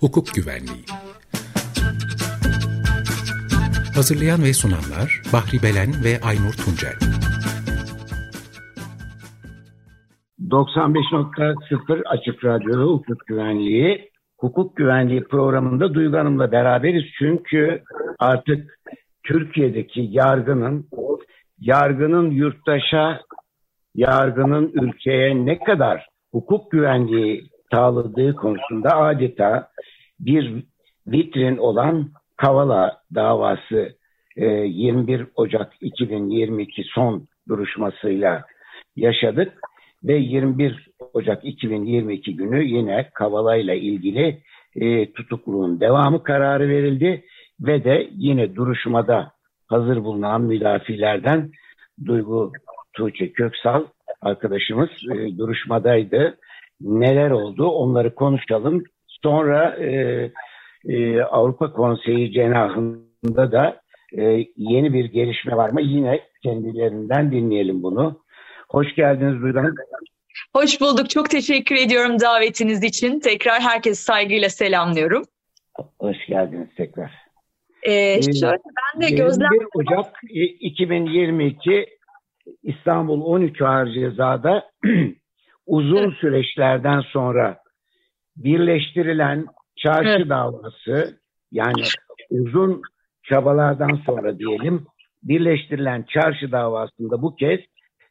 hukuk güvenliği. Hazırlayan ve sunanlar Bahri Belen ve Aynur Tuncel. 95.0 Açık Radyo'da hukuk güvenliği. Hukuk güvenliği programında Duygu Hanım'la beraberiz. Çünkü artık Türkiye'deki yargının, yargının yurttaşa, yargının ülkeye ne kadar hukuk güvenliği sağladığı konusunda adeta bir vitrin olan Kavala davası 21 Ocak 2022 son duruşmasıyla yaşadık ve 21 Ocak 2022 günü yine Kavala ile ilgili e, devamı kararı verildi ve de yine duruşmada hazır bulunan müdafilerden Duygu Tuğçe Köksal arkadaşımız e, duruşmadaydı. Neler oldu onları konuşalım. Sonra e, e, Avrupa Konseyi cenahında da e, yeni bir gelişme var mı? Yine kendilerinden dinleyelim bunu. Hoş geldiniz Duygu Hanım. Hoş bulduk. Çok teşekkür ediyorum davetiniz için. Tekrar herkesi saygıyla selamlıyorum. Hoş geldiniz tekrar. Ee, şöyle ben de gözlem... 21 Ocak 2022 İstanbul 13 Ağır Ceza'da uzun süreçlerden sonra birleştirilen çarşı evet. davası yani uzun çabalardan sonra diyelim birleştirilen çarşı davasında bu kez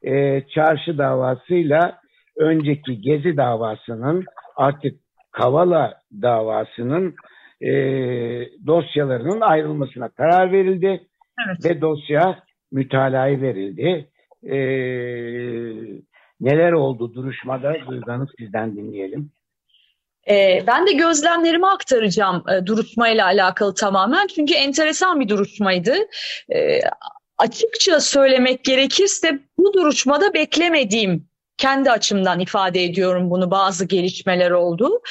e, çarşı davasıyla önceki Gezi davasının artık Kavala davasının e, dosyalarının ayrılmasına karar verildi evet. ve dosya mütalaya verildi. E, neler oldu duruşmada Duygu sizden dinleyelim. E, ben de gözlemlerimi aktaracağım e, duruşmayla alakalı tamamen. Çünkü enteresan bir duruşmaydı. E, açıkça söylemek gerekirse bu duruşmada beklemediğim kendi açımdan ifade ediyorum bunu bazı gelişmeler oldu.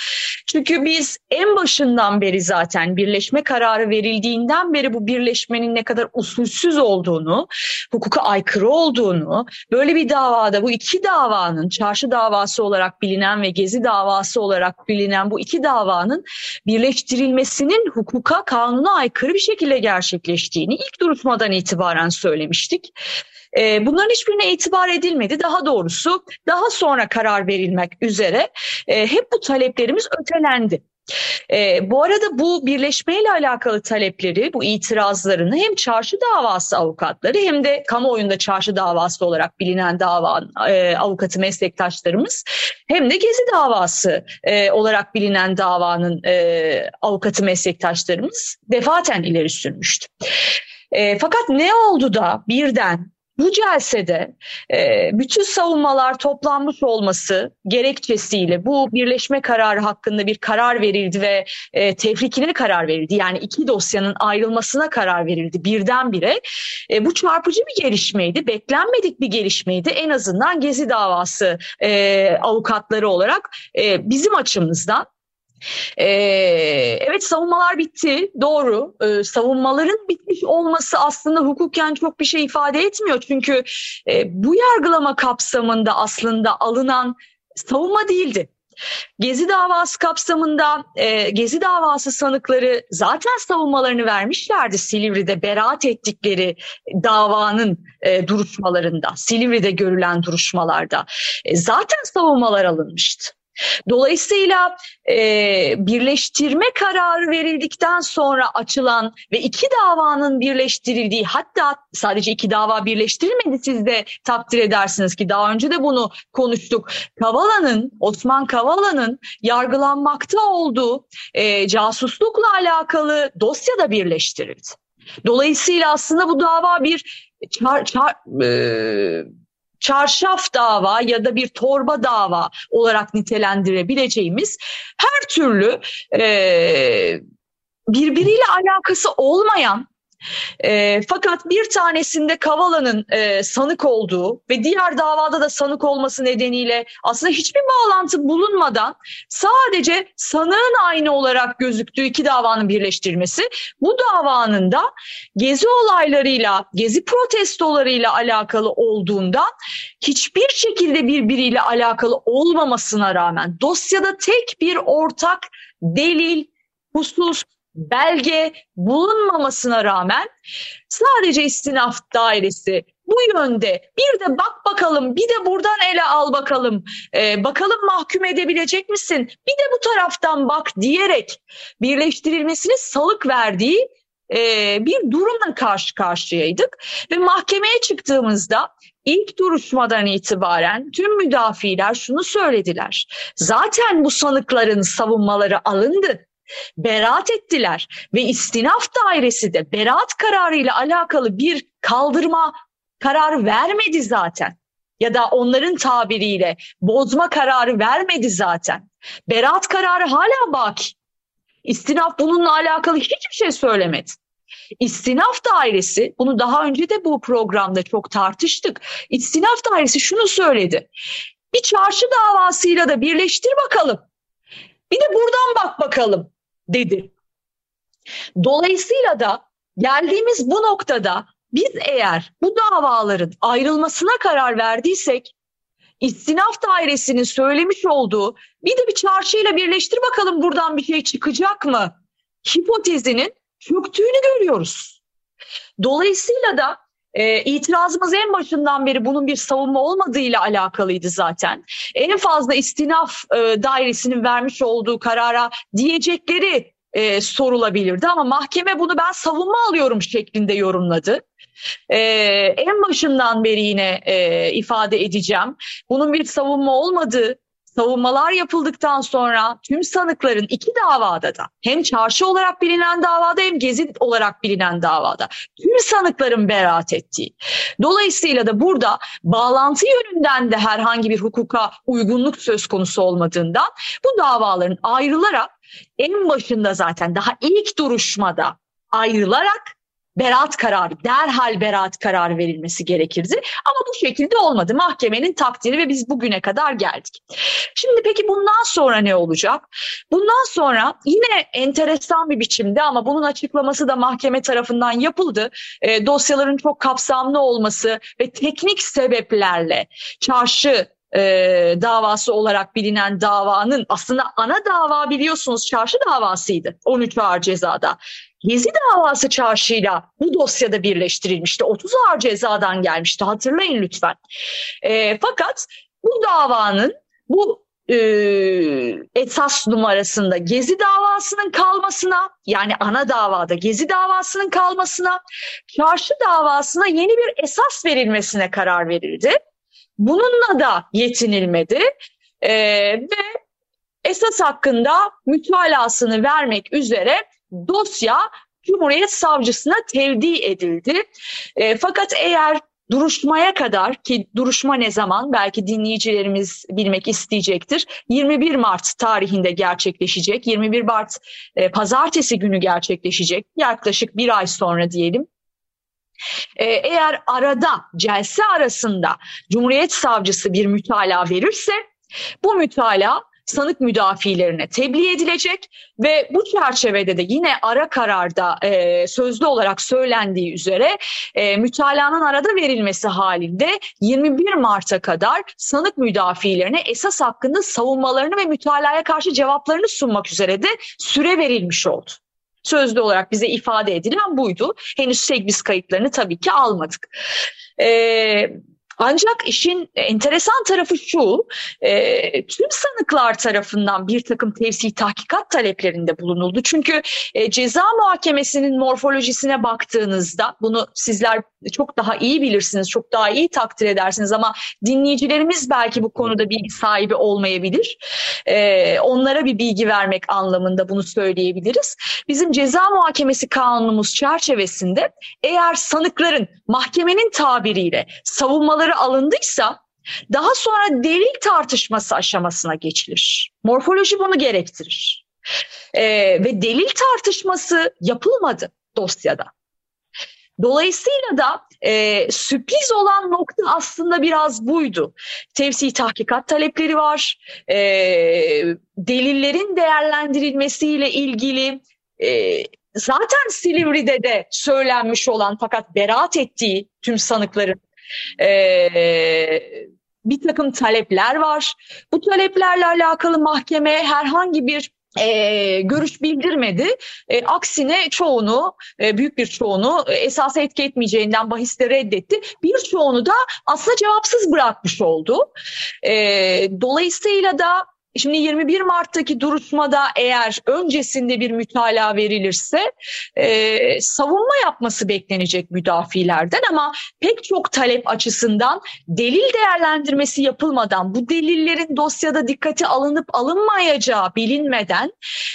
Çünkü biz en başından beri zaten birleşme kararı verildiğinden beri bu birleşmenin ne kadar usulsüz olduğunu, hukuka aykırı olduğunu, böyle bir davada bu iki davanın çarşı davası olarak bilinen ve gezi davası olarak bilinen bu iki davanın birleştirilmesinin hukuka, kanuna aykırı bir şekilde gerçekleştiğini ilk duruşmadan itibaren söylemiştik. E, bunların hiçbirine itibar edilmedi. Daha doğrusu daha sonra karar verilmek üzere e, hep bu taleplerimiz ötelendi. E, bu arada bu birleşmeyle alakalı talepleri, bu itirazlarını hem çarşı davası avukatları hem de kamuoyunda çarşı davası olarak bilinen dava e, avukatı meslektaşlarımız hem de Gezi davası e, olarak bilinen davanın e, avukatı meslektaşlarımız defaten ileri sürmüştü. E, fakat ne oldu da birden bu celsede e, bütün savunmalar toplanmış olması gerekçesiyle bu birleşme kararı hakkında bir karar verildi ve e, tefrikine karar verildi. Yani iki dosyanın ayrılmasına karar verildi birdenbire. E, bu çarpıcı bir gelişmeydi, beklenmedik bir gelişmeydi. En azından Gezi davası e, avukatları olarak e, bizim açımızdan ee, evet savunmalar bitti doğru ee, savunmaların bitmiş olması aslında hukuken çok bir şey ifade etmiyor çünkü e, bu yargılama kapsamında aslında alınan savunma değildi. Gezi davası kapsamında e, Gezi davası sanıkları zaten savunmalarını vermişlerdi Silivri'de beraat ettikleri davanın e, duruşmalarında, Silivri'de görülen duruşmalarda. E, zaten savunmalar alınmıştı. Dolayısıyla e, birleştirme kararı verildikten sonra açılan ve iki davanın birleştirildiği hatta sadece iki dava birleştirilmedi siz de takdir edersiniz ki daha önce de bunu konuştuk. Kavala'nın Osman Kavala'nın yargılanmakta olduğu e, casuslukla alakalı dosya da birleştirildi. Dolayısıyla aslında bu dava bir çar, çar, e, çarşaf dava ya da bir torba dava olarak nitelendirebileceğimiz her türlü e, birbiriyle alakası olmayan e, fakat bir tanesinde Kavala'nın e, sanık olduğu ve diğer davada da sanık olması nedeniyle aslında hiçbir bağlantı bulunmadan sadece sanığın aynı olarak gözüktüğü iki davanın birleştirilmesi bu davanın da gezi olaylarıyla, gezi protestolarıyla alakalı olduğundan hiçbir şekilde birbiriyle alakalı olmamasına rağmen dosyada tek bir ortak delil, husus, belge bulunmamasına rağmen sadece istinaf dairesi bu yönde bir de bak bakalım bir de buradan ele al bakalım ee, bakalım mahkum edebilecek misin bir de bu taraftan bak diyerek birleştirilmesini salık verdiği e, bir durumla karşı karşıyaydık ve mahkemeye çıktığımızda ilk duruşmadan itibaren tüm müdafiler şunu söylediler. Zaten bu sanıkların savunmaları alındı. Beraat ettiler ve istinaf dairesi de beraat kararıyla alakalı bir kaldırma karar vermedi zaten. Ya da onların tabiriyle bozma kararı vermedi zaten. Beraat kararı hala baki. İstinaf bununla alakalı hiçbir şey söylemedi. İstinaf dairesi, bunu daha önce de bu programda çok tartıştık. İstinaf dairesi şunu söyledi. Bir çarşı davasıyla da birleştir bakalım. Bir de buradan bak bakalım dedi. Dolayısıyla da geldiğimiz bu noktada biz eğer bu davaların ayrılmasına karar verdiysek istinaf dairesinin söylemiş olduğu bir de bir çarşıyla birleştir bakalım buradan bir şey çıkacak mı? Hipotezinin çöktüğünü görüyoruz. Dolayısıyla da e, itirazımız en başından beri bunun bir savunma olmadığıyla alakalıydı zaten. En fazla istinaf e, dairesinin vermiş olduğu karara diyecekleri e, sorulabilirdi ama mahkeme bunu ben savunma alıyorum şeklinde yorumladı. Ee, en başından beri yine e, ifade edeceğim. Bunun bir savunma olmadığı, savunmalar yapıldıktan sonra tüm sanıkların iki davada da hem çarşı olarak bilinen davada hem gezi olarak bilinen davada tüm sanıkların beraat ettiği. Dolayısıyla da burada bağlantı yönünden de herhangi bir hukuka uygunluk söz konusu olmadığından bu davaların ayrılarak en başında zaten daha ilk duruşmada ayrılarak beraat kararı, derhal beraat kararı verilmesi gerekirdi. Ama bu şekilde olmadı. Mahkemenin takdiri ve biz bugüne kadar geldik. Şimdi peki bundan sonra ne olacak? Bundan sonra yine enteresan bir biçimde ama bunun açıklaması da mahkeme tarafından yapıldı. E, dosyaların çok kapsamlı olması ve teknik sebeplerle çarşı e, davası olarak bilinen davanın aslında ana dava biliyorsunuz çarşı davasıydı 13 ağır cezada. Gezi davası çarşıyla bu dosyada birleştirilmişti. 30 ağır cezadan gelmişti hatırlayın lütfen. E, fakat bu davanın bu e, esas numarasında Gezi davasının kalmasına yani ana davada Gezi davasının kalmasına çarşı davasına yeni bir esas verilmesine karar verildi. Bununla da yetinilmedi e, ve esas hakkında mütalasını vermek üzere dosya Cumhuriyet Savcısına tevdi edildi. E, fakat eğer duruşmaya kadar ki duruşma ne zaman belki dinleyicilerimiz bilmek isteyecektir. 21 Mart tarihinde gerçekleşecek. 21 Mart e, pazartesi günü gerçekleşecek. Yaklaşık bir ay sonra diyelim. Ee, eğer arada celse arasında Cumhuriyet Savcısı bir mütalaa verirse bu mütalaa sanık müdafilerine tebliğ edilecek ve bu çerçevede de yine ara kararda e, sözlü olarak söylendiği üzere e, mütalanın arada verilmesi halinde 21 Mart'a kadar sanık müdafilerine esas hakkında savunmalarını ve mütalaya karşı cevaplarını sunmak üzere de süre verilmiş oldu sözlü olarak bize ifade edilen buydu. Henüz biz kayıtlarını tabii ki almadık. Ee, ancak işin enteresan tarafı şu, e, tüm sanıklar tarafından bir takım tevsi tahkikat taleplerinde bulunuldu. Çünkü e, ceza muhakemesinin morfolojisine baktığınızda, bunu sizler çok daha iyi bilirsiniz, çok daha iyi takdir edersiniz ama dinleyicilerimiz belki bu konuda bilgi sahibi olmayabilir. E, onlara bir bilgi vermek anlamında bunu söyleyebiliriz. Bizim ceza muhakemesi kanunumuz çerçevesinde eğer sanıkların mahkemenin tabiriyle savunmaları kararı alındıysa daha sonra delil tartışması aşamasına geçilir. Morfoloji bunu gerektirir. Ee, ve delil tartışması yapılmadı dosyada. Dolayısıyla da e, sürpriz olan nokta aslında biraz buydu. Tevsi tahkikat talepleri var, e, delillerin değerlendirilmesiyle ilgili e, zaten Silivri'de de söylenmiş olan fakat beraat ettiği tüm sanıkların e, bir takım talepler var. Bu taleplerle alakalı mahkeme herhangi bir e, görüş bildirmedi. E, aksine çoğunu, e, büyük bir çoğunu e, esas etki etmeyeceğinden bahisle reddetti. Bir çoğunu da aslında cevapsız bırakmış oldu. E, dolayısıyla da Şimdi 21 Mart'taki duruşmada eğer öncesinde bir mütalaa verilirse e, savunma yapması beklenecek müdafilerden ama pek çok talep açısından delil değerlendirmesi yapılmadan bu delillerin dosyada dikkate alınıp alınmayacağı bilinmeden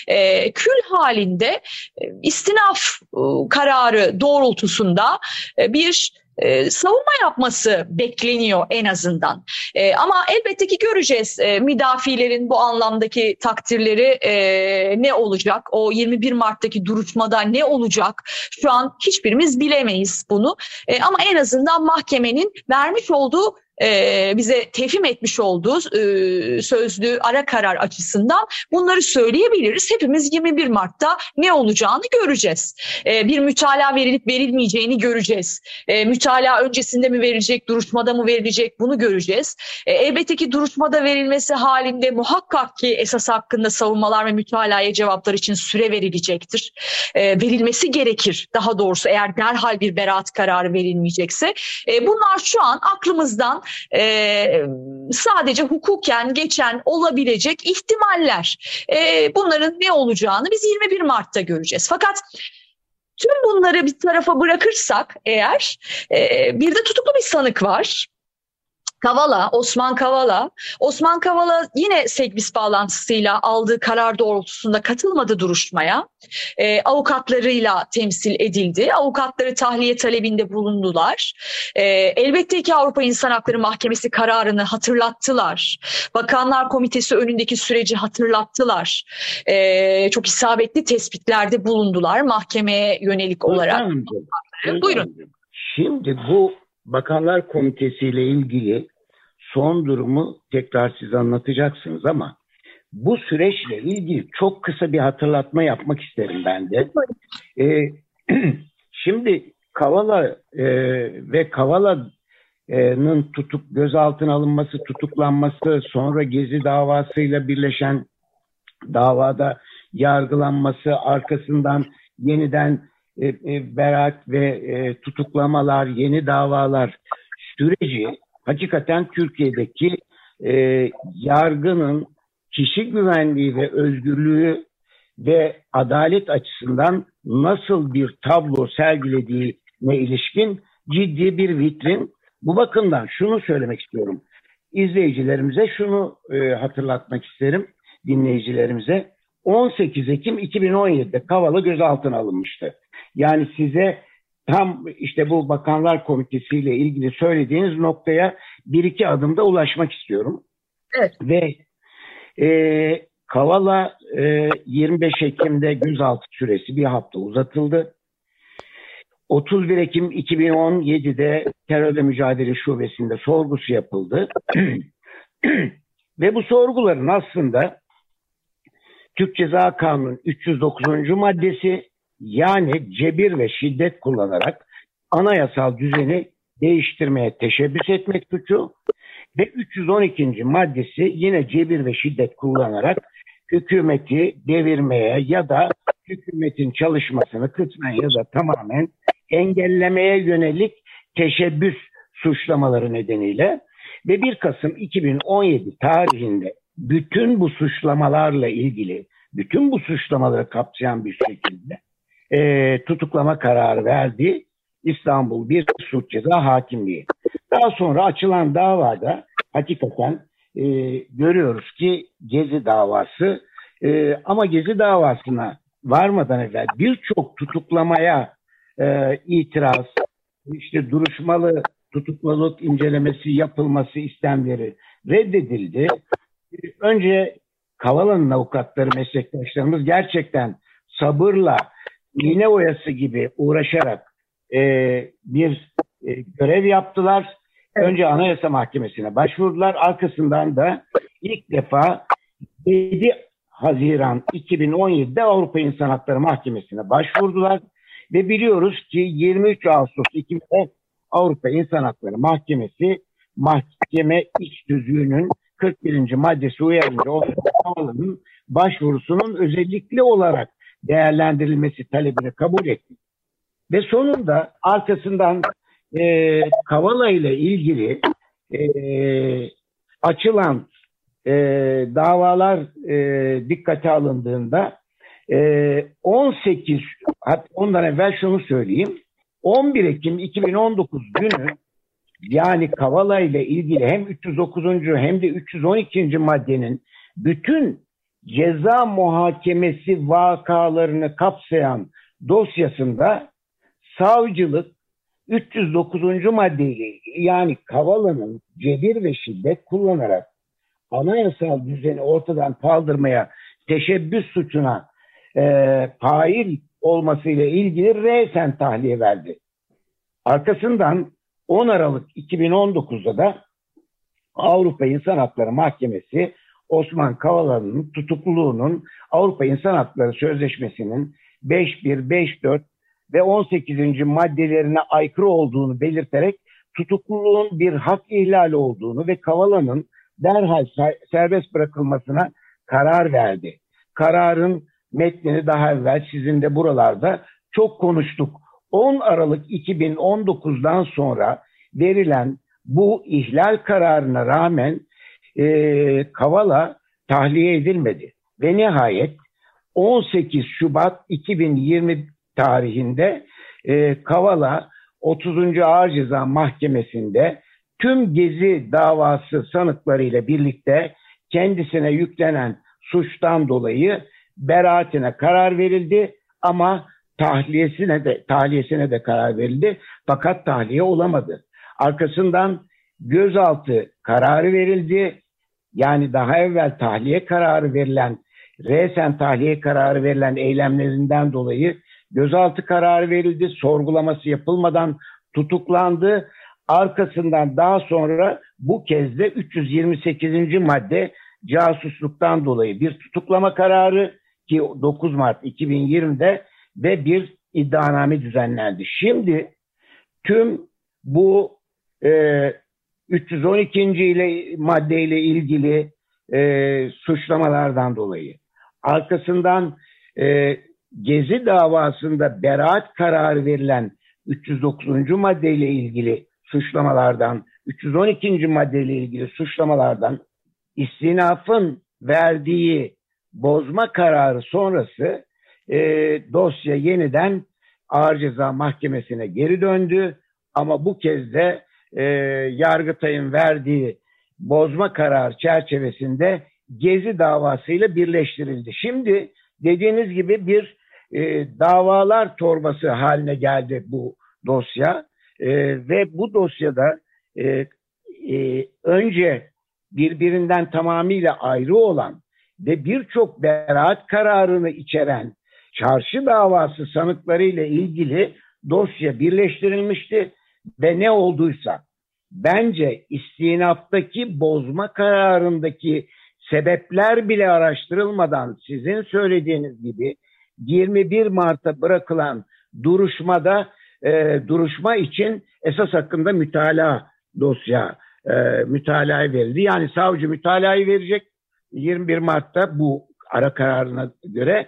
e, kül halinde e, istinaf e, kararı doğrultusunda e, bir e, savunma yapması bekleniyor en azından. E, ama elbette ki göreceğiz e, müdafilerin bu anlamdaki takdirleri e, ne olacak? O 21 Mart'taki duruşmada ne olacak? Şu an hiçbirimiz bilemeyiz bunu. E, ama en azından mahkemenin vermiş olduğu e, bize tefim etmiş olduğu e, sözlü ara karar açısından bunları söyleyebiliriz. Hepimiz 21 Mart'ta ne olacağını göreceğiz. E, bir mütalaa verilip verilmeyeceğini göreceğiz. E, mütalaa öncesinde mi verilecek, duruşmada mı verilecek bunu göreceğiz. E, elbette ki duruşmada verilmesi halinde muhakkak ki esas hakkında savunmalar ve mütalaya cevaplar için süre verilecektir. Verilmesi gerekir. Daha doğrusu eğer derhal bir beraat kararı verilmeyecekse. Bunlar şu an aklımızdan e, sadece hukuken geçen olabilecek ihtimaller. E, bunların ne olacağını biz 21 Mart'ta göreceğiz. Fakat tüm bunları bir tarafa bırakırsak eğer e, bir de tutuklu bir sanık var. Kavala, Osman Kavala. Osman Kavala yine Segbis bağlantısıyla aldığı karar doğrultusunda katılmadı duruşmaya. E, avukatlarıyla temsil edildi. Avukatları tahliye talebinde bulundular. E, elbette ki Avrupa İnsan Hakları Mahkemesi kararını hatırlattılar. Bakanlar Komitesi önündeki süreci hatırlattılar. E, çok isabetli tespitlerde bulundular mahkemeye yönelik olarak. Buyurun. Şimdi bu Bakanlar Komitesi ile ilgili son durumu tekrar size anlatacaksınız ama bu süreçle ilgili çok kısa bir hatırlatma yapmak isterim ben de. Ee, şimdi Kavala e, ve Kavala'nın tutuk gözaltına alınması, tutuklanması, sonra Gezi davasıyla birleşen davada yargılanması, arkasından yeniden e, e, beraat ve e, tutuklamalar, yeni davalar süreci hakikaten Türkiye'deki e, yargının kişi güvenliği ve özgürlüğü ve adalet açısından nasıl bir tablo sergilediğine ilişkin ciddi bir vitrin. Bu bakımdan şunu söylemek istiyorum. İzleyicilerimize şunu e, hatırlatmak isterim dinleyicilerimize. 18 Ekim 2017'de Kavala gözaltına alınmıştı. Yani size tam işte bu Bakanlar Komitesi ile ilgili söylediğiniz noktaya bir iki adımda ulaşmak istiyorum. Evet. Ve e, Kavala e, 25 Ekim'de gözaltı süresi bir hafta uzatıldı. 31 Ekim 2017'de terörle mücadele şubesinde sorgusu yapıldı. Ve bu sorguların aslında Türk Ceza Kanunu 309. maddesi yani cebir ve şiddet kullanarak anayasal düzeni değiştirmeye teşebbüs etmek suçu ve 312. maddesi yine cebir ve şiddet kullanarak hükümeti devirmeye ya da hükümetin çalışmasını kısmen ya da tamamen engellemeye yönelik teşebbüs suçlamaları nedeniyle ve 1 Kasım 2017 tarihinde bütün bu suçlamalarla ilgili bütün bu suçlamaları kapsayan bir şekilde e, tutuklama kararı verdi İstanbul Bir Suç Ceza Hakimliği. Daha sonra açılan davada hakikaten e, görüyoruz ki Gezi davası e, ama Gezi davasına varmadan evvel birçok tutuklamaya e, itiraz, işte duruşmalı tutukluluk incelemesi yapılması istemleri reddedildi. Önce Kavala'nın avukatları, meslektaşlarımız gerçekten sabırla iğne oyası gibi uğraşarak e, bir e, görev yaptılar. Önce Anayasa Mahkemesi'ne başvurdular. Arkasından da ilk defa 7 Haziran 2017'de Avrupa İnsan Hakları Mahkemesi'ne başvurdular. Ve biliyoruz ki 23 Ağustos 2010 Avrupa İnsan Hakları Mahkemesi mahkeme iç tüzüğünün 41. maddesi uyarınca Kavala'nın başvurusunun özellikle olarak değerlendirilmesi talebini kabul etti. Ve sonunda arkasından e, Kavala ile ilgili e, açılan e, davalar e, dikkate alındığında e, 18 hatta ondan evvel şunu söyleyeyim 11 Ekim 2019 günü yani Kavala ile ilgili hem 309. hem de 312. maddenin bütün ceza muhakemesi vakalarını kapsayan dosyasında savcılık 309. maddeyle ilgili yani Kavala'nın cebir ve şiddet kullanarak anayasal düzeni ortadan kaldırmaya teşebbüs suçuna e, fail olmasıyla ilgili resen tahliye verdi. Arkasından 10 Aralık 2019'da da Avrupa İnsan Hakları Mahkemesi Osman Kavala'nın tutukluluğunun Avrupa İnsan Hakları Sözleşmesi'nin 5.1, 5.4 ve 18. maddelerine aykırı olduğunu belirterek tutukluluğun bir hak ihlali olduğunu ve Kavala'nın derhal serbest bırakılmasına karar verdi. Kararın metnini daha evvel sizin de buralarda çok konuştuk. 10 Aralık 2019'dan sonra verilen bu ihlal kararına rağmen e, Kavala tahliye edilmedi. Ve nihayet 18 Şubat 2020 tarihinde e, Kavala 30. Ağır Ceza Mahkemesi'nde tüm Gezi davası sanıklarıyla birlikte kendisine yüklenen suçtan dolayı beraatine karar verildi ama tahliyesine de tahliyesine de karar verildi fakat tahliye olamadı. Arkasından gözaltı kararı verildi. Yani daha evvel tahliye kararı verilen, resen tahliye kararı verilen eylemlerinden dolayı gözaltı kararı verildi. Sorgulaması yapılmadan tutuklandı. Arkasından daha sonra bu kez de 328. madde casusluktan dolayı bir tutuklama kararı ki 9 Mart 2020'de ve bir iddianame düzenlendi. Şimdi tüm bu e, 312. ile maddeyle ilgili e, suçlamalardan dolayı arkasından e, Gezi davasında beraat kararı verilen 309. maddeyle ilgili suçlamalardan, 312. maddeyle ilgili suçlamalardan istinafın verdiği bozma kararı sonrası e, dosya yeniden Ağır Ceza Mahkemesi'ne geri döndü. Ama bu kez de e, Yargıtay'ın verdiği bozma karar çerçevesinde Gezi davasıyla birleştirildi. Şimdi dediğiniz gibi bir e, davalar torbası haline geldi bu dosya e, ve bu dosyada e, e, önce birbirinden tamamıyla ayrı olan ve birçok beraat kararını içeren çarşı davası sanıklarıyla ilgili dosya birleştirilmişti ve ne olduysa bence istinaftaki bozma kararındaki sebepler bile araştırılmadan sizin söylediğiniz gibi 21 Mart'a bırakılan duruşmada e, duruşma için esas hakkında mütalaa dosya e, mütalaa verildi. Yani savcı mütalayı verecek 21 Mart'ta bu ara kararına göre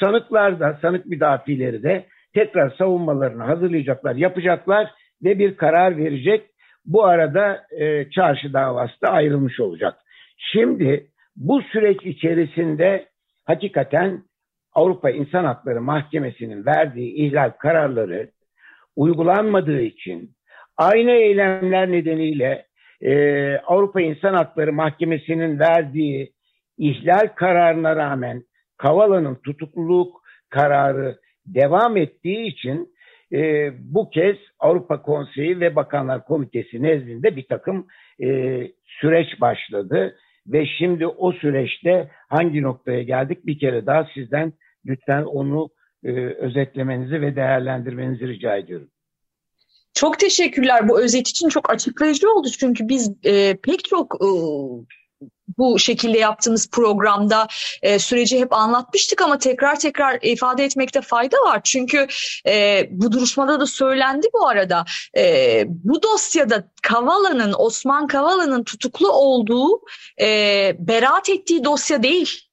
sanıklar da sanık müdafileri de tekrar savunmalarını hazırlayacaklar, yapacaklar ve bir karar verecek. Bu arada e, çarşı davası da ayrılmış olacak. Şimdi bu süreç içerisinde hakikaten Avrupa İnsan Hakları Mahkemesi'nin verdiği ihlal kararları uygulanmadığı için aynı eylemler nedeniyle e, Avrupa İnsan Hakları Mahkemesi'nin verdiği ihlal kararına rağmen Kavala'nın tutukluluk kararı devam ettiği için e, bu kez Avrupa Konseyi ve Bakanlar Komitesi nezdinde bir takım e, süreç başladı. Ve şimdi o süreçte hangi noktaya geldik? Bir kere daha sizden lütfen onu e, özetlemenizi ve değerlendirmenizi rica ediyorum. Çok teşekkürler. Bu özet için çok açıklayıcı oldu. Çünkü biz e, pek çok e, bu şekilde yaptığımız programda e, süreci hep anlatmıştık ama tekrar tekrar ifade etmekte fayda var. Çünkü e, bu duruşmada da söylendi bu arada. E, bu dosyada Kavala'nın, Osman Kavala'nın tutuklu olduğu, e, beraat ettiği dosya değil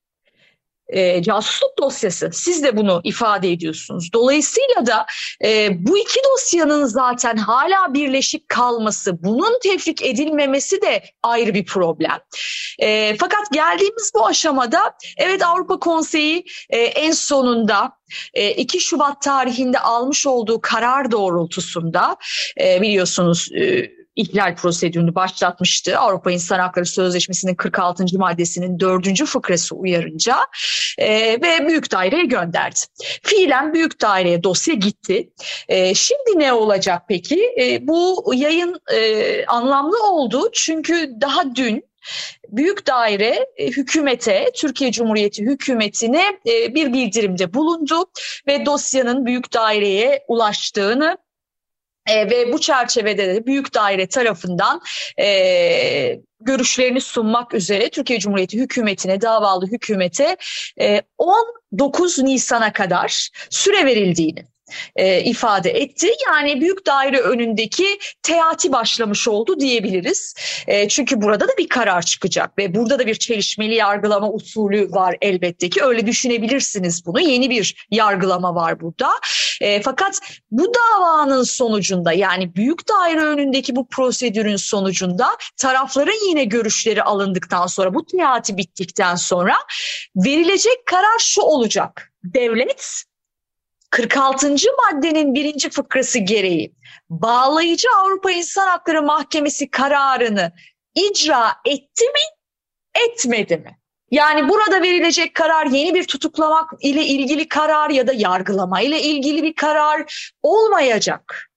e, casusluk dosyası. Siz de bunu ifade ediyorsunuz. Dolayısıyla da e, bu iki dosyanın zaten hala birleşik kalması, bunun tefrik edilmemesi de ayrı bir problem. E, fakat geldiğimiz bu aşamada evet Avrupa Konseyi e, en sonunda 2 e, Şubat tarihinde almış olduğu karar doğrultusunda e, biliyorsunuz e, ihlal prosedürünü başlatmıştı. Avrupa İnsan Hakları Sözleşmesi'nin 46. maddesinin 4. fıkrası uyarınca e, ve büyük daireye gönderdi. Fiilen büyük daireye dosya gitti. E, şimdi ne olacak peki? E, bu yayın e, anlamlı oldu çünkü daha dün Büyük daire e, hükümete, Türkiye Cumhuriyeti hükümetine e, bir bildirimde bulundu ve dosyanın büyük daireye ulaştığını e, ve bu çerçevede de büyük daire tarafından e, görüşlerini sunmak üzere Türkiye Cumhuriyeti hükümetine, davalı hükümete e, 19 Nisan'a kadar süre verildiğini e, ifade etti. Yani büyük daire önündeki teati başlamış oldu diyebiliriz. E, çünkü burada da bir karar çıkacak ve burada da bir çelişmeli yargılama usulü var elbette ki. Öyle düşünebilirsiniz bunu. Yeni bir yargılama var burada. E, fakat bu davanın sonucunda yani büyük daire önündeki bu prosedürün sonucunda tarafların yine görüşleri alındıktan sonra bu teati bittikten sonra verilecek karar şu olacak. Devlet 46. maddenin birinci fıkrası gereği bağlayıcı Avrupa İnsan Hakları Mahkemesi kararını icra etti mi, etmedi mi? Yani burada verilecek karar yeni bir tutuklamak ile ilgili karar ya da yargılama ile ilgili bir karar olmayacak.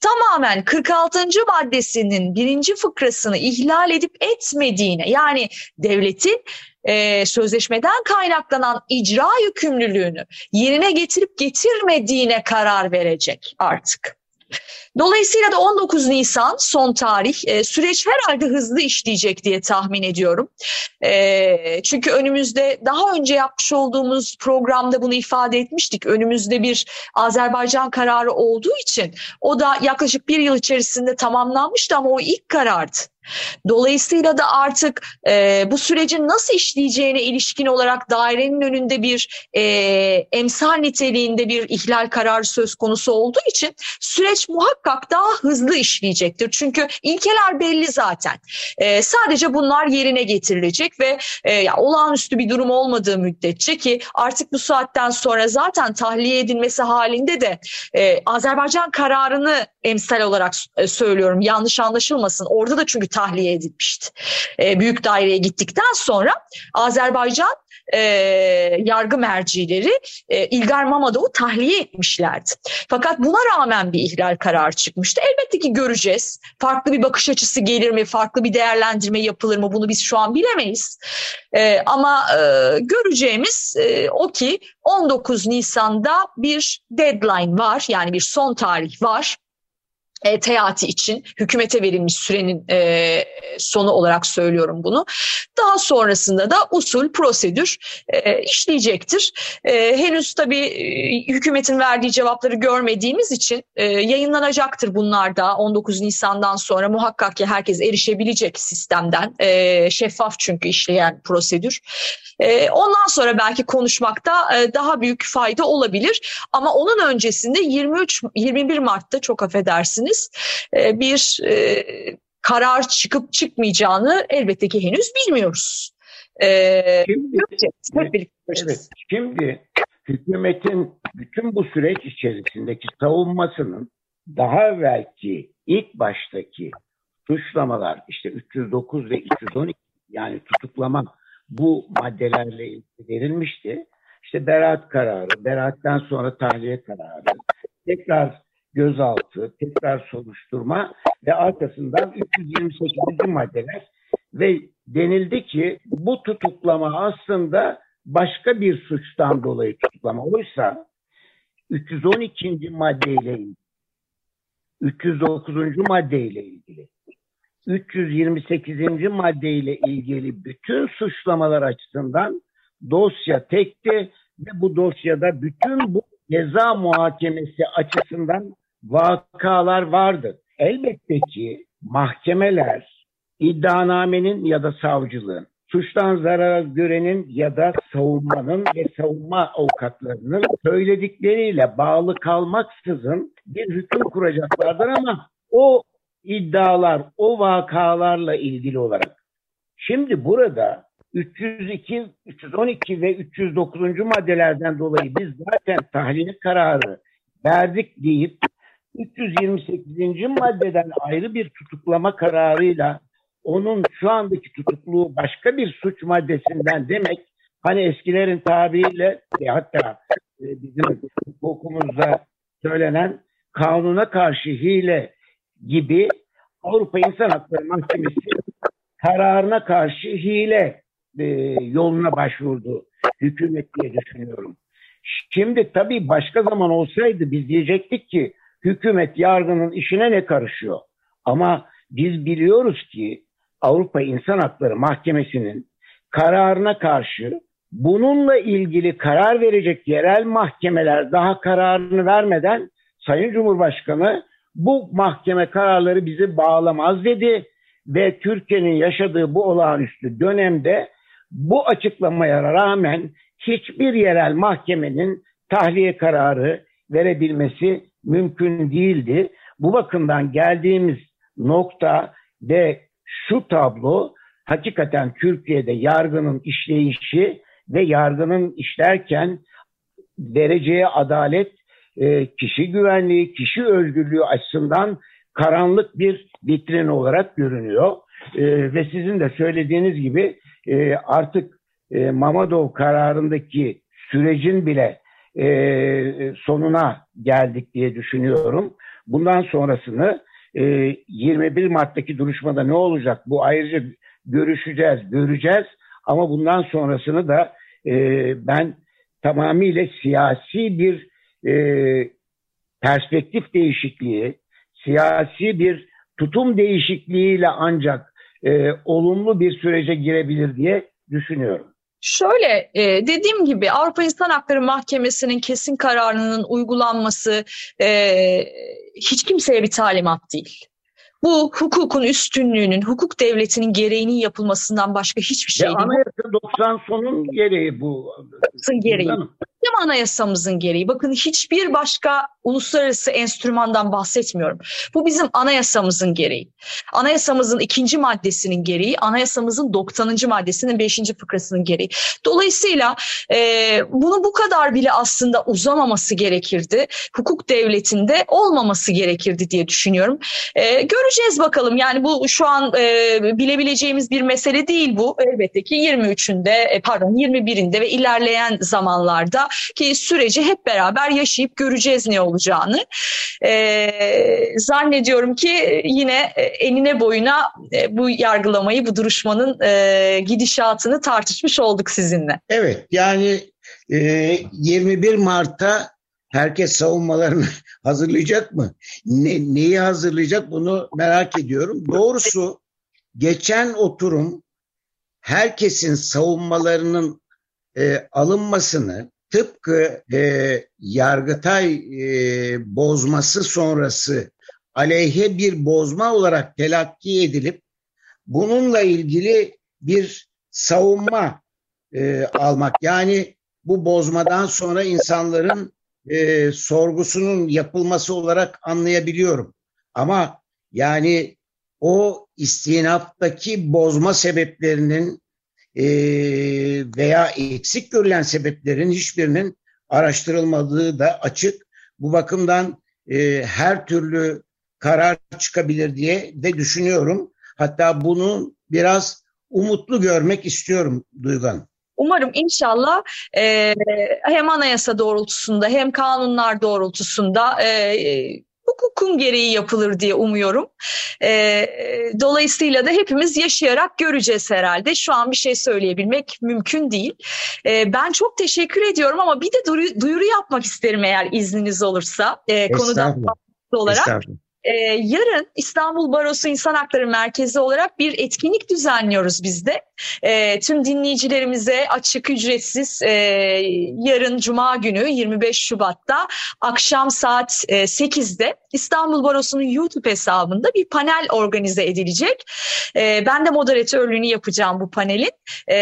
Tamamen 46. maddesinin birinci fıkrasını ihlal edip etmediğine yani devletin e, sözleşmeden kaynaklanan icra yükümlülüğünü yerine getirip getirmediğine karar verecek artık. Dolayısıyla da 19 Nisan son tarih e, süreç herhalde hızlı işleyecek diye tahmin ediyorum. E, çünkü önümüzde daha önce yapmış olduğumuz programda bunu ifade etmiştik. Önümüzde bir Azerbaycan kararı olduğu için o da yaklaşık bir yıl içerisinde tamamlanmıştı ama o ilk karardı. Dolayısıyla da artık e, bu sürecin nasıl işleyeceğine ilişkin olarak dairenin önünde bir e, emsal niteliğinde bir ihlal kararı söz konusu olduğu için süreç muhakkak daha hızlı işleyecektir. Çünkü ilkeler belli zaten. E, sadece bunlar yerine getirilecek ve e, ya, olağanüstü bir durum olmadığı müddetçe ki artık bu saatten sonra zaten tahliye edilmesi halinde de e, Azerbaycan kararını emsal olarak e, söylüyorum yanlış anlaşılmasın. Orada da çünkü tahliye edilmişti. E, büyük daireye gittikten sonra Azerbaycan e, yargı mercileri e, İlgar Mamadov'u tahliye etmişlerdi. Fakat buna rağmen bir ihlal kararı çıkmıştı. Elbette ki göreceğiz. Farklı bir bakış açısı gelir mi? Farklı bir değerlendirme yapılır mı? Bunu biz şu an bilemeyiz. E, ama e, göreceğimiz e, o ki 19 Nisan'da bir deadline var. Yani bir son tarih var e, teati için hükümete verilmiş sürenin e, sonu olarak söylüyorum bunu. Daha sonrasında da usul, prosedür e, işleyecektir. E, henüz tabii e, hükümetin verdiği cevapları görmediğimiz için e, yayınlanacaktır bunlar da 19 Nisan'dan sonra muhakkak ki herkes erişebilecek sistemden. E, şeffaf çünkü işleyen prosedür. E, ondan sonra belki konuşmakta e, daha büyük fayda olabilir. Ama onun öncesinde 23 21 Mart'ta çok affedersiniz e, bir e, karar çıkıp çıkmayacağını elbette ki henüz bilmiyoruz. Ee, şimdi, evet, şimdi hükümetin bütün bu süreç içerisindeki savunmasının daha evvelki ilk baştaki suçlamalar işte 309 ve 312 yani tutuklama bu maddelerle verilmişti. İşte beraat kararı, beraatten sonra tahliye kararı, tekrar gözaltı, tekrar soruşturma ve arkasından 328. maddeler ve denildi ki bu tutuklama aslında başka bir suçtan dolayı tutuklama. Oysa 312. maddeyle ilgili, 309. maddeyle ilgili, 328. maddeyle ilgili bütün suçlamalar açısından dosya tekti ve bu dosyada bütün bu ceza muhakemesi açısından vakalar vardı. Elbette ki mahkemeler iddianamenin ya da savcılığın, suçtan zarar görenin ya da savunmanın ve savunma avukatlarının söyledikleriyle bağlı kalmaksızın bir hüküm kuracaklardır ama o iddialar, o vakalarla ilgili olarak. Şimdi burada 302, 312 ve 309. maddelerden dolayı biz zaten tahliye kararı verdik deyip 328. maddeden ayrı bir tutuklama kararıyla onun şu andaki tutukluğu başka bir suç maddesinden demek hani eskilerin tabiriyle ve hatta e, bizim hukukumuzda söylenen kanuna karşı hile gibi Avrupa İnsan Hakları Mahkemesi kararına karşı hile e, yoluna başvurdu hükümet diye düşünüyorum. Şimdi tabii başka zaman olsaydı biz diyecektik ki hükümet yargının işine ne karışıyor? Ama biz biliyoruz ki Avrupa İnsan Hakları Mahkemesi'nin kararına karşı bununla ilgili karar verecek yerel mahkemeler daha kararını vermeden Sayın Cumhurbaşkanı bu mahkeme kararları bizi bağlamaz dedi ve Türkiye'nin yaşadığı bu olağanüstü dönemde bu açıklamaya rağmen hiçbir yerel mahkemenin tahliye kararı verebilmesi mümkün değildi. Bu bakımdan geldiğimiz nokta ve şu tablo hakikaten Türkiye'de yargının işleyişi ve yargının işlerken dereceye adalet, e, kişi güvenliği, kişi özgürlüğü açısından karanlık bir vitrin olarak görünüyor. E, ve sizin de söylediğiniz gibi e, artık Mamadov kararındaki sürecin bile sonuna geldik diye düşünüyorum. Bundan sonrasını 21 Mart'taki duruşmada ne olacak? Bu ayrıca görüşeceğiz, göreceğiz. Ama bundan sonrasını da ben tamamıyla siyasi bir perspektif değişikliği, siyasi bir tutum değişikliğiyle ancak olumlu bir sürece girebilir diye düşünüyorum. Şöyle e, dediğim gibi Avrupa İnsan Hakları Mahkemesi'nin kesin kararının uygulanması e, hiç kimseye bir talimat değil. Bu hukukun üstünlüğünün, hukuk devletinin gereğinin yapılmasından başka hiçbir şey ya değil. Anayasa 90 sonun gereği bu. Gereği. Hem anayasamızın gereği. Bakın hiçbir başka uluslararası enstrümandan bahsetmiyorum. Bu bizim anayasamızın gereği. Anayasamızın ikinci maddesinin gereği, anayasamızın 90. maddesinin beşinci fıkrasının gereği. Dolayısıyla e, bunu bu kadar bile aslında uzamaması gerekirdi. Hukuk devletinde olmaması gerekirdi diye düşünüyorum. E, göreceğiz bakalım. Yani bu şu an e, bilebileceğimiz bir mesele değil bu. Elbette ki 23'ünde, e, pardon 21'inde ve ilerleyen zamanlarda ki süreci hep beraber yaşayıp göreceğiz ne olacağını. E, zannediyorum ki yine enine boyuna e, bu yargılamayı, bu duruşmanın e, gidişatını tartışmış olduk sizinle. Evet yani e, 21 Mart'ta herkes savunmalarını hazırlayacak mı? Ne, neyi hazırlayacak bunu merak ediyorum. Doğrusu geçen oturum herkesin savunmalarının e, alınmasını tıpkı e, Yargıtay e, bozması sonrası aleyhe bir bozma olarak telakki edilip bununla ilgili bir savunma e, almak. Yani bu bozmadan sonra insanların e, sorgusunun yapılması olarak anlayabiliyorum. Ama yani o istinaftaki bozma sebeplerinin e, veya eksik görülen sebeplerin hiçbirinin araştırılmadığı da açık. Bu bakımdan e, her türlü karar çıkabilir diye de düşünüyorum. Hatta bunu biraz umutlu görmek istiyorum Duygan. Umarım inşallah e, hem anayasa doğrultusunda hem kanunlar doğrultusunda e, hukukun gereği yapılır diye umuyorum. E, dolayısıyla da hepimiz yaşayarak göreceğiz herhalde. Şu an bir şey söyleyebilmek mümkün değil. E, ben çok teşekkür ediyorum ama bir de duyuru, duyuru yapmak isterim eğer izniniz olursa. E, konudan olarak. Ee, yarın İstanbul Barosu İnsan Hakları Merkezi olarak bir etkinlik düzenliyoruz biz de. Ee, tüm dinleyicilerimize açık ücretsiz e, yarın Cuma günü 25 Şubat'ta akşam saat e, 8'de İstanbul Barosu'nun YouTube hesabında bir panel organize edilecek. E, ben de moderatörlüğünü yapacağım bu panelin. E,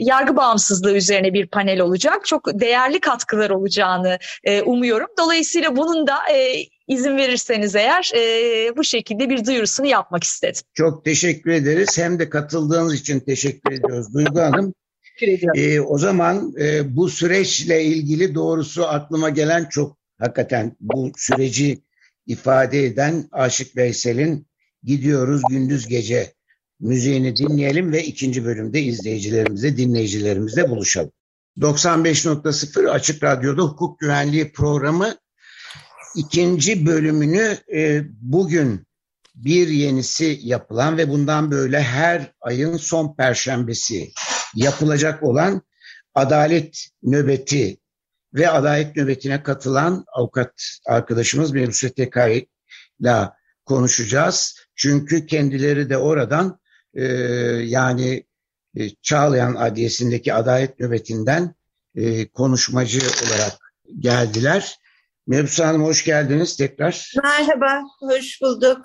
yargı bağımsızlığı üzerine bir panel olacak. Çok değerli katkılar olacağını e, umuyorum. Dolayısıyla bunun da e, izin verirseniz eğer e, bu şekilde bir duyurusunu yapmak istedim. Çok teşekkür ederiz. Hem de katıldığınız için teşekkür ediyoruz Duygu Hanım. E, o zaman e, bu süreçle ilgili doğrusu aklıma gelen çok hakikaten bu süreci ifade eden Aşık Veysel'in Gidiyoruz Gündüz Gece müziğini dinleyelim ve ikinci bölümde izleyicilerimizle, dinleyicilerimizle buluşalım. 95.0 Açık Radyo'da hukuk güvenliği programı ikinci bölümünü e, bugün bir yenisi yapılan ve bundan böyle her ayın son perşembesi yapılacak olan adalet nöbeti ve adalet nöbetine katılan avukat arkadaşımız Mevlüt Tekay ile konuşacağız. Çünkü kendileri de oradan e, yani e, Çağlayan Adliyesi'ndeki adalet nöbetinden e, konuşmacı olarak geldiler. Mevlüt Hanım hoş geldiniz tekrar. Merhaba, hoş bulduk.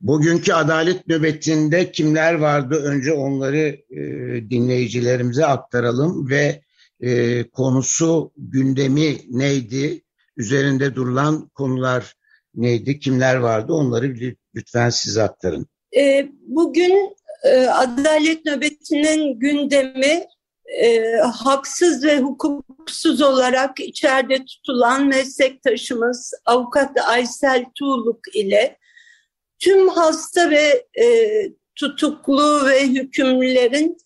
Bugünkü adalet nöbetinde kimler vardı? Önce onları e, dinleyicilerimize aktaralım ve e, konusu, gündemi neydi? Üzerinde durulan konular neydi? Kimler vardı? Onları lütfen siz aktarın. E, bugün e, adalet nöbetinin gündemi e, haksız ve hukuksuz olarak içeride tutulan meslektaşımız avukat Aysel Tuğluk ile tüm hasta ve e, tutuklu ve hükümlülerin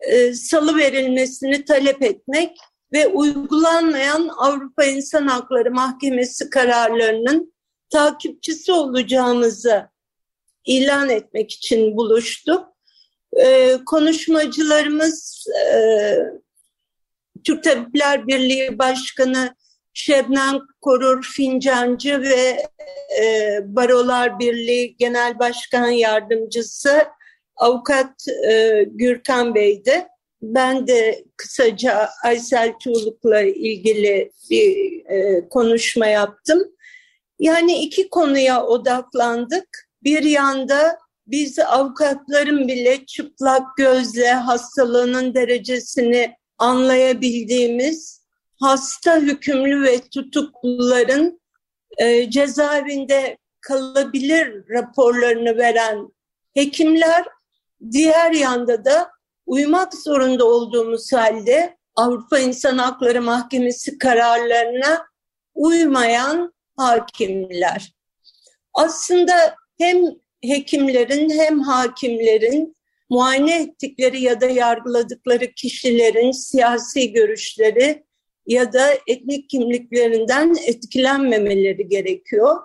e, salı verilmesini talep etmek ve uygulanmayan Avrupa İnsan Hakları Mahkemesi kararlarının takipçisi olacağımızı ilan etmek için buluştuk. Ee, konuşmacılarımız e, Türk Tabipler Birliği Başkanı Şebnem Korur Fincancı ve e, Barolar Birliği Genel Başkan Yardımcısı Avukat e, Gürkan Bey'di. Ben de kısaca Aysel Tuğluk'la ilgili bir e, konuşma yaptım. Yani iki konuya odaklandık. Bir yanda biz avukatların bile çıplak gözle hastalığının derecesini anlayabildiğimiz hasta hükümlü ve tutukluların e, cezaevinde kalabilir raporlarını veren hekimler diğer yanda da uymak zorunda olduğumuz halde Avrupa İnsan Hakları Mahkemesi kararlarına uymayan hakimler. Aslında hem hekimlerin hem hakimlerin muayene ettikleri ya da yargıladıkları kişilerin siyasi görüşleri ya da etnik kimliklerinden etkilenmemeleri gerekiyor.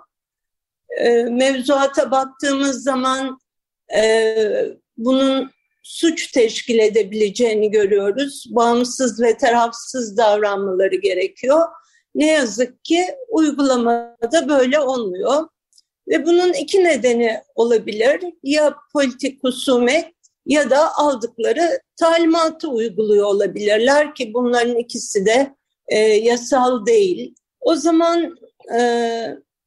E, mevzuata baktığımız zaman e, bunun suç teşkil edebileceğini görüyoruz. Bağımsız ve tarafsız davranmaları gerekiyor. Ne yazık ki uygulamada böyle olmuyor. Ve bunun iki nedeni olabilir. Ya politik husumet ya da aldıkları talimatı uyguluyor olabilirler ki bunların ikisi de e, yasal değil. O zaman e,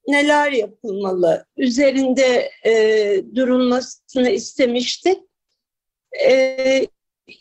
neler yapılmalı? Üzerinde e, durulmasını istemiştik. E,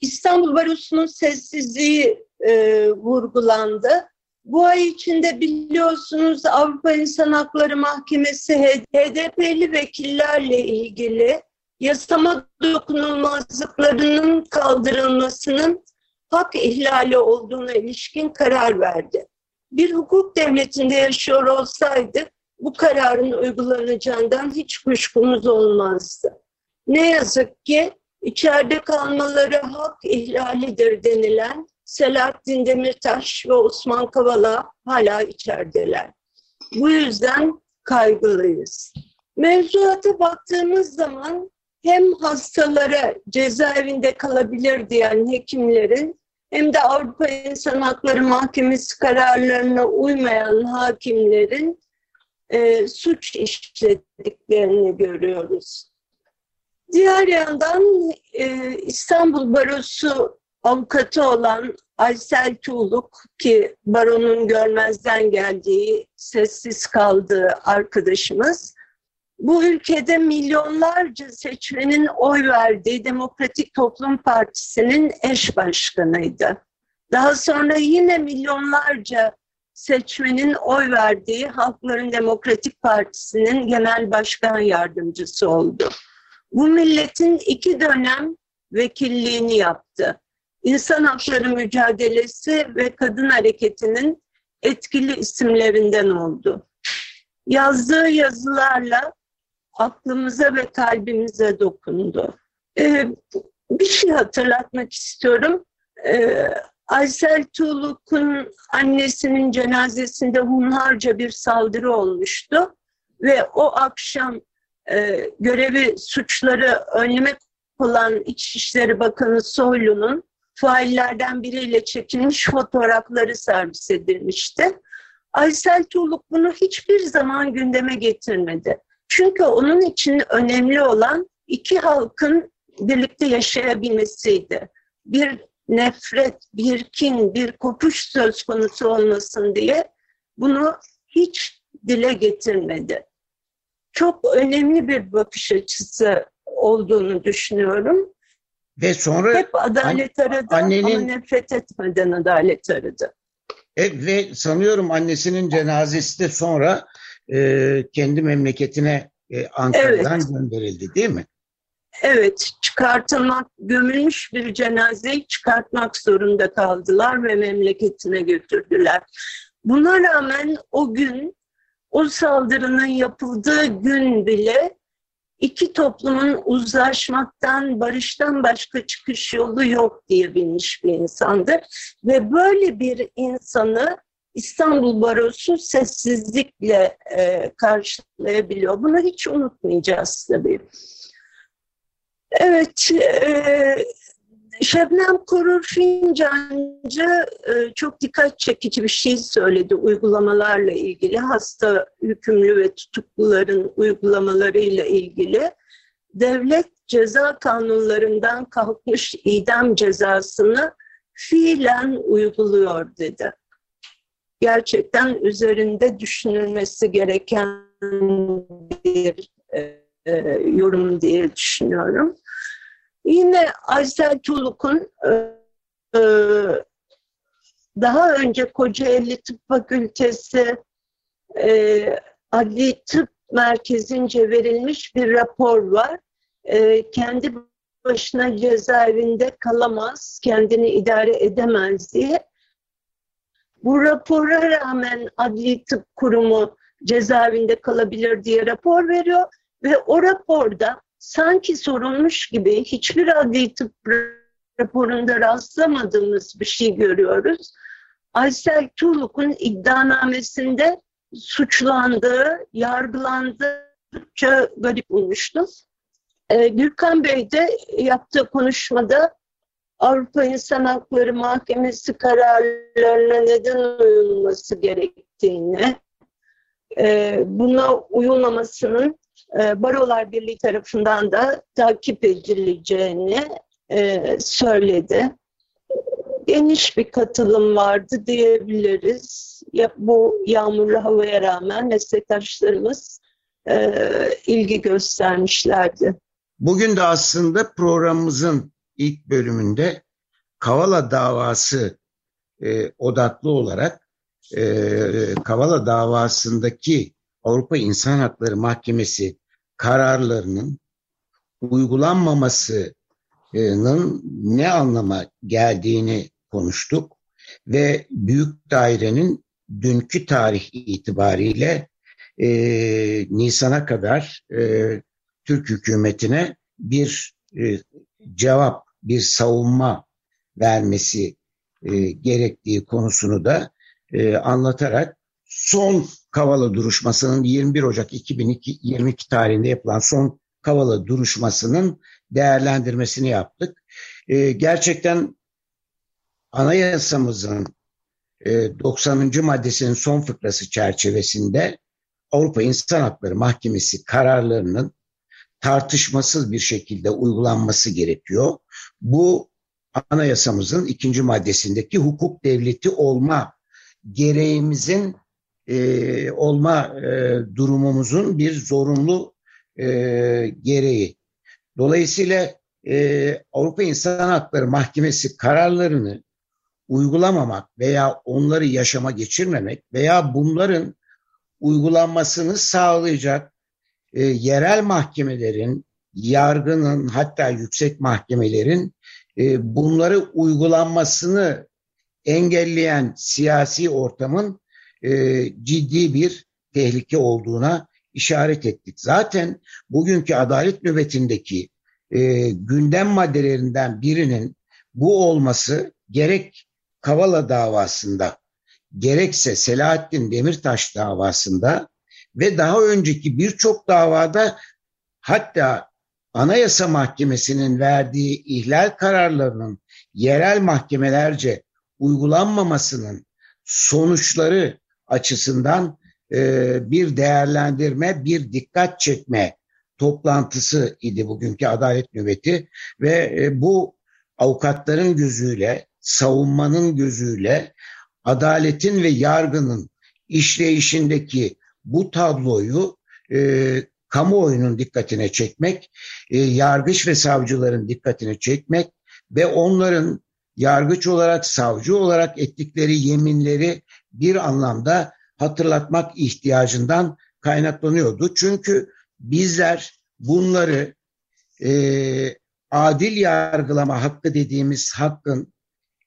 İstanbul Barosu'nun sessizliği e, vurgulandı. Bu ay içinde biliyorsunuz Avrupa İnsan Hakları Mahkemesi HDP'li vekillerle ilgili yasama dokunulmazlıklarının kaldırılmasının hak ihlali olduğuna ilişkin karar verdi. Bir hukuk devletinde yaşıyor olsaydık bu kararın uygulanacağından hiç kuşkumuz olmazdı. Ne yazık ki içeride kalmaları hak ihlalidir denilen Selahattin Demirtaş ve Osman Kavala hala içerideler. Bu yüzden kaygılıyız. Mevzuata baktığımız zaman hem hastalara cezaevinde kalabilir diyen hekimlerin hem de Avrupa İnsan Hakları Mahkemesi kararlarına uymayan hakimlerin e, suç işlediklerini görüyoruz. Diğer yandan e, İstanbul Barosu avukatı olan Aysel Tuğluk ki baronun görmezden geldiği, sessiz kaldığı arkadaşımız bu ülkede milyonlarca seçmenin oy verdiği Demokratik Toplum Partisi'nin eş başkanıydı. Daha sonra yine milyonlarca seçmenin oy verdiği Halkların Demokratik Partisi'nin genel başkan yardımcısı oldu. Bu milletin iki dönem vekilliğini yaptı. İnsan hakları mücadelesi ve kadın hareketinin etkili isimlerinden oldu. Yazdığı yazılarla aklımıza ve kalbimize dokundu. Ee, bir şey hatırlatmak istiyorum. Ee, Aysel Tuğluk'un annesinin cenazesinde hunharca bir saldırı olmuştu ve o akşam e, görevi suçları önlemek olan İçişleri Bakanı Soylu'nun faillerden biriyle çekilmiş fotoğrafları servis edilmişti. Aysel Tuğluk bunu hiçbir zaman gündeme getirmedi. Çünkü onun için önemli olan iki halkın birlikte yaşayabilmesiydi. Bir nefret, bir kin, bir kopuş söz konusu olmasın diye bunu hiç dile getirmedi. Çok önemli bir bakış açısı olduğunu düşünüyorum. Ve sonra hep adalet aradı annenin, ama nefret etmeden adalet aradı. E, ve sanıyorum annesinin cenazesi de sonra e, kendi memleketine e, Ankara'dan evet. gönderildi değil mi? Evet, çıkartılmak, gömülmüş bir cenazeyi çıkartmak zorunda kaldılar ve memleketine götürdüler. Buna rağmen o gün, o saldırının yapıldığı gün bile iki toplumun uzlaşmaktan, barıştan başka çıkış yolu yok diye bilmiş bir insandır. Ve böyle bir insanı İstanbul Barosu sessizlikle e, karşılayabiliyor. Bunu hiç unutmayacağız tabii. Evet, e, Şebnem Korur Fincancı e, çok dikkat çekici bir şey söyledi uygulamalarla ilgili. Hasta, hükümlü ve tutukluların uygulamalarıyla ilgili. Devlet ceza kanunlarından kalkmış idam cezasını fiilen uyguluyor dedi. Gerçekten üzerinde düşünülmesi gereken bir e, e, yorum diye düşünüyorum. Yine Aysel Tuluk'un e, e, daha önce Kocaeli Tıp Fakültesi e, Adli Tıp Merkezi'nce verilmiş bir rapor var. E, kendi başına cezaevinde kalamaz, kendini idare edemez diye. Bu rapora rağmen Adli Tıp Kurumu cezaevinde kalabilir diye rapor veriyor ve o raporda sanki sorulmuş gibi hiçbir adli tıp raporunda rastlamadığımız bir şey görüyoruz. Aysel Tuğluk'un iddianamesinde suçlandığı, yargılandığı çok garip bulmuştum. Ee, Gürkan Bey de yaptığı konuşmada Avrupa İnsan Hakları Mahkemesi kararlarına neden uyulması gerektiğini, e, buna uyulmamasının Barolar Birliği tarafından da takip edileceğini e, söyledi. Geniş bir katılım vardı diyebiliriz. Bu yağmurlu havaya rağmen meslektaşlarımız e, ilgi göstermişlerdi. Bugün de aslında programımızın ilk bölümünde Kavala davası e, odaklı olarak e, Kavala davasındaki Avrupa İnsan Hakları Mahkemesi kararlarının uygulanmamasının ne anlama geldiğini konuştuk ve büyük dairenin dünkü tarih itibariyle e, Nisan'a kadar e, Türk hükümetine bir e, cevap, bir savunma vermesi e, gerektiği konusunu da e, anlatarak son Kavala duruşmasının 21 Ocak 2022 tarihinde yapılan son Kavala duruşmasının değerlendirmesini yaptık. E, gerçekten anayasamızın e, 90. maddesinin son fıkrası çerçevesinde Avrupa İnsan Hakları Mahkemesi kararlarının tartışmasız bir şekilde uygulanması gerekiyor. Bu anayasamızın ikinci maddesindeki hukuk devleti olma gereğimizin e, olma e, durumumuzun bir zorunlu e, gereği. Dolayısıyla e, Avrupa İnsan Hakları Mahkemesi kararlarını uygulamamak veya onları yaşama geçirmemek veya bunların uygulanmasını sağlayacak e, yerel mahkemelerin, yargının hatta yüksek mahkemelerin e, bunları uygulanmasını engelleyen siyasi ortamın e, ciddi bir tehlike olduğuna işaret ettik. Zaten bugünkü adalet nöbetindeki e, gündem maddelerinden birinin bu olması gerek Kavala davasında gerekse Selahattin Demirtaş davasında ve daha önceki birçok davada hatta Anayasa Mahkemesi'nin verdiği ihlal kararlarının yerel mahkemelerce uygulanmamasının sonuçları açısından e, bir değerlendirme, bir dikkat çekme toplantısı idi bugünkü adalet nöbeti. Ve e, bu avukatların gözüyle, savunmanın gözüyle adaletin ve yargının işleyişindeki bu tabloyu e, kamuoyunun dikkatine çekmek, e, yargıç ve savcıların dikkatine çekmek ve onların yargıç olarak, savcı olarak ettikleri yeminleri bir anlamda hatırlatmak ihtiyacından kaynaklanıyordu. Çünkü bizler bunları e, adil yargılama hakkı dediğimiz hakkın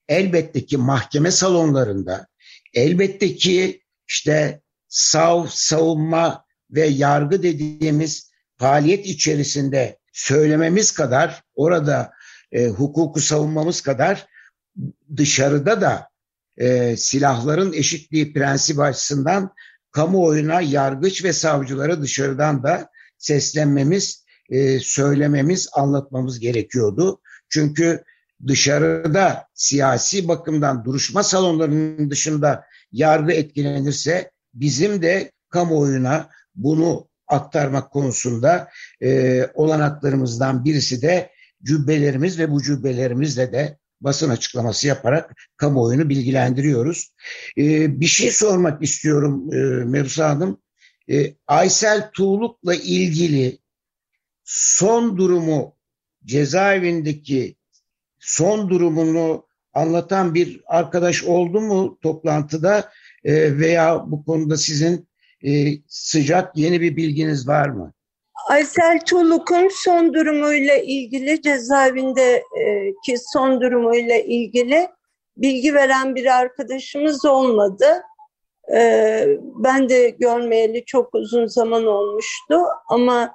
elbette ki mahkeme salonlarında, elbette ki işte sav, savunma ve yargı dediğimiz faaliyet içerisinde söylememiz kadar, orada e, hukuku savunmamız kadar dışarıda da e, silahların eşitliği prensibi açısından kamuoyuna yargıç ve savcılara dışarıdan da seslenmemiz, e, söylememiz, anlatmamız gerekiyordu. Çünkü dışarıda siyasi bakımdan duruşma salonlarının dışında yargı etkilenirse bizim de kamuoyuna bunu aktarmak konusunda e, olanaklarımızdan birisi de cübbelerimiz ve bu cübbelerimizle de basın açıklaması yaparak kamuoyunu bilgilendiriyoruz. E, bir şey sormak istiyorum e, Mevsa Hanım. E, Aysel Tuğluk'la ilgili son durumu cezaevindeki son durumunu anlatan bir arkadaş oldu mu toplantıda e, veya bu konuda sizin e, sıcak yeni bir bilginiz var mı? Aysel Tuğluk'un son durumuyla ilgili cezaevindeki son durumuyla ilgili bilgi veren bir arkadaşımız olmadı. Ee, ben de görmeyeli çok uzun zaman olmuştu ama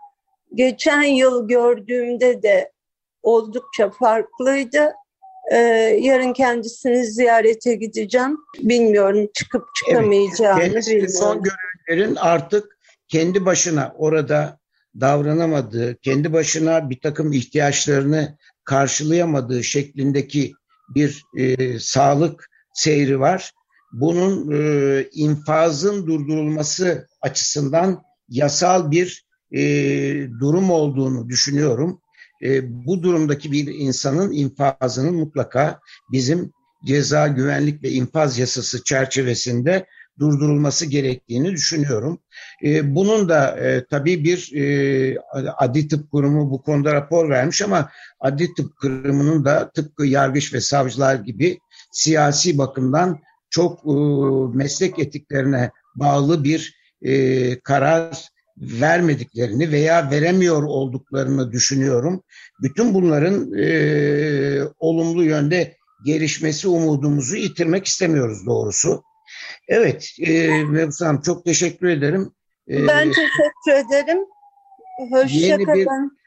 geçen yıl gördüğümde de oldukça farklıydı. Ee, yarın kendisini ziyarete gideceğim. Bilmiyorum çıkıp çıkamayacağını evet. Kendisi bilmiyorum. son görevlerin artık kendi başına orada davranamadığı, kendi başına bir takım ihtiyaçlarını karşılayamadığı şeklindeki bir e, sağlık seyri var. Bunun e, infazın durdurulması açısından yasal bir e, durum olduğunu düşünüyorum. E, bu durumdaki bir insanın infazının mutlaka bizim ceza güvenlik ve infaz yasası çerçevesinde durdurulması gerektiğini düşünüyorum. E, bunun da e, tabii bir e, adli tıp kurumu bu konuda rapor vermiş ama adli tıp kurumunun da tıpkı yargıç ve savcılar gibi siyasi bakımdan çok e, meslek etiklerine bağlı bir e, karar vermediklerini veya veremiyor olduklarını düşünüyorum. Bütün bunların e, olumlu yönde gelişmesi umudumuzu yitirmek istemiyoruz doğrusu. Evet, e, Mevzam çok teşekkür ederim. E, ben teşekkür ederim. Hoşçakalın.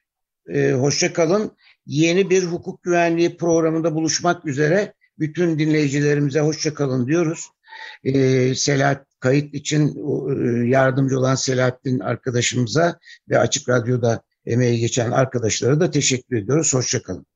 E, hoşça kalın. Yeni bir hukuk güvenliği programında buluşmak üzere bütün dinleyicilerimize hoşça kalın diyoruz. E, Selahat kayıt için e, yardımcı olan Selahattin arkadaşımıza ve Açık Radyo'da emeği geçen arkadaşlara da teşekkür ediyoruz. Hoşçakalın.